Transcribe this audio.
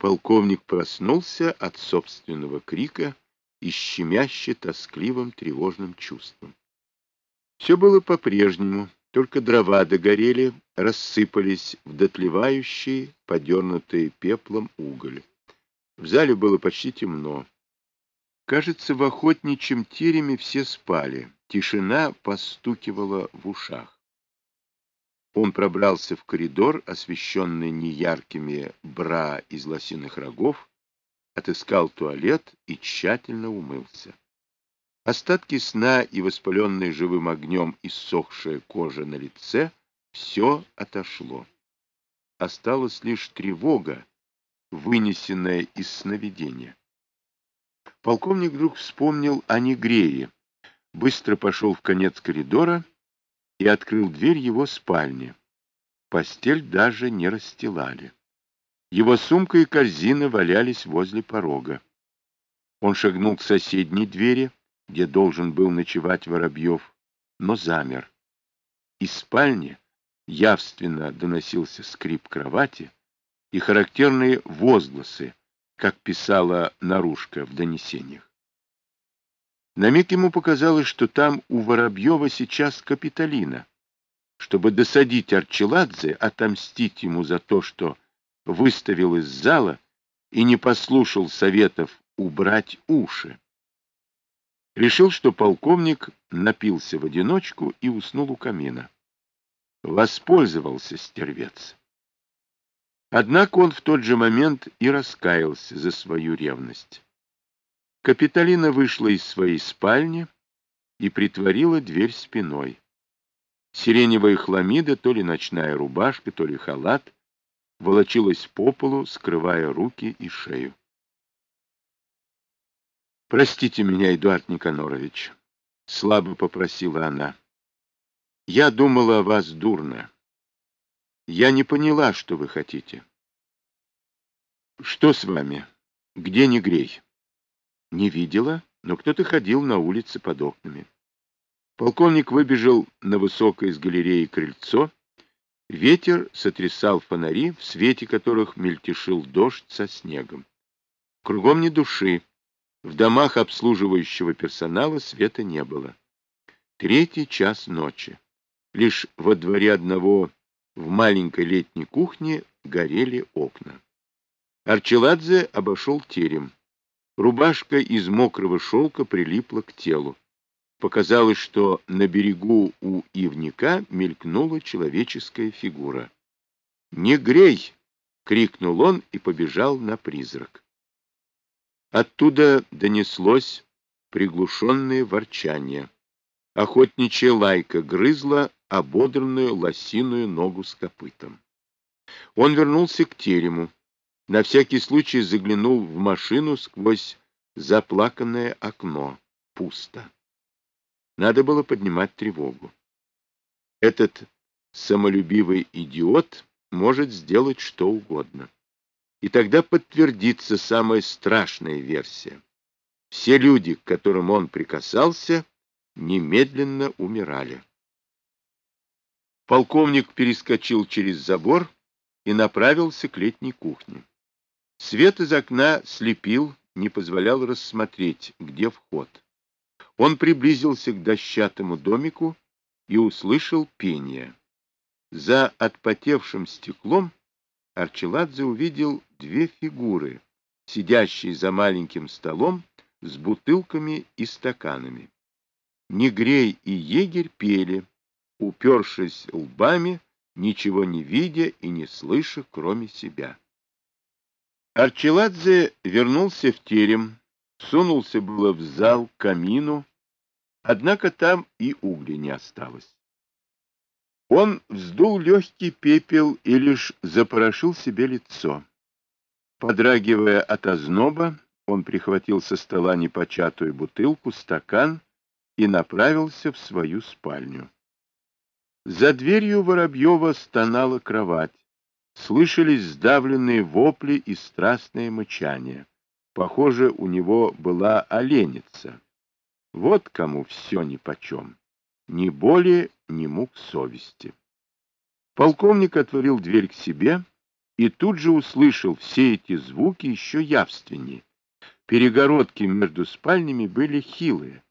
Полковник проснулся от собственного крика и щемяще тоскливым тревожным чувством. Все было по-прежнему, только дрова догорели, рассыпались в дотлевающий, подернутый пеплом уголь. В зале было почти темно. Кажется, в охотничьем тереме все спали. Тишина постукивала в ушах. Он пробрался в коридор, освещенный неяркими бра из лосиных рогов, отыскал туалет и тщательно умылся. Остатки сна и воспаленная живым огнем иссохшая кожа на лице — все отошло. Осталась лишь тревога, вынесенная из сновидения. Полковник вдруг вспомнил о Негрее, быстро пошел в конец коридора и открыл дверь его спальни. Постель даже не расстилали. Его сумка и корзина валялись возле порога. Он шагнул к соседней двери, где должен был ночевать Воробьев, но замер. Из спальни явственно доносился скрип кровати и характерные возгласы, как писала Нарушка в донесениях. На миг ему показалось, что там у Воробьева сейчас Капитолина. Чтобы досадить Арчеладзе, отомстить ему за то, что выставил из зала и не послушал советов убрать уши. Решил, что полковник напился в одиночку и уснул у камина. Воспользовался стервец. Однако он в тот же момент и раскаялся за свою ревность. Капитолина вышла из своей спальни и притворила дверь спиной. Сиреневая хламида, то ли ночная рубашка, то ли халат, волочилась по полу, скрывая руки и шею. «Простите меня, Эдуард Никанорович», — слабо попросила она. «Я думала о вас дурно. Я не поняла, что вы хотите». «Что с вами? Где не грей?» Не видела, но кто-то ходил на улице под окнами. Полковник выбежал на высокое из галереи крыльцо. Ветер сотрясал фонари, в свете которых мельтешил дождь со снегом. Кругом ни души. В домах обслуживающего персонала света не было. Третий час ночи. Лишь во дворе одного в маленькой летней кухне горели окна. Арчеладзе обошел терем. Рубашка из мокрого шелка прилипла к телу. Показалось, что на берегу у ивника мелькнула человеческая фигура. «Не грей!» — крикнул он и побежал на призрак. Оттуда донеслось приглушенное ворчание. Охотничья лайка грызла ободранную лосиную ногу с копытом. Он вернулся к терему. На всякий случай заглянул в машину сквозь заплаканное окно. Пусто. Надо было поднимать тревогу. Этот самолюбивый идиот может сделать что угодно. И тогда подтвердится самая страшная версия. Все люди, к которым он прикасался, немедленно умирали. Полковник перескочил через забор и направился к летней кухне. Свет из окна слепил, не позволял рассмотреть, где вход. Он приблизился к дощатому домику и услышал пение. За отпотевшим стеклом Арчеладзе увидел две фигуры, сидящие за маленьким столом с бутылками и стаканами. Негрей и егерь пели, упершись лбами, ничего не видя и не слыша, кроме себя. Арчеладзе вернулся в терем, сунулся было в зал к камину, однако там и угля не осталось. Он вздул легкий пепел и лишь запорошил себе лицо. Подрагивая от озноба, он прихватил со стола непочатую бутылку, стакан и направился в свою спальню. За дверью Воробьева стонала кровать. Слышались сдавленные вопли и страстное мычание. Похоже, у него была оленица. Вот кому все нипочем. Ни боли, ни мук совести. Полковник отворил дверь к себе и тут же услышал все эти звуки еще явственнее. Перегородки между спальнями были хилые.